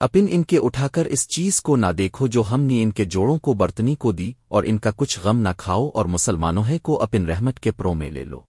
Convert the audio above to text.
اپن ان کے اٹھا کر اس چیز کو نہ دیکھو جو ہم نے ان کے جوڑوں کو برتنی کو دی اور ان کا کچھ غم نہ کھاؤ اور مسلمانوں ہے کو اپن رحمت کے پرو میں لے لو۔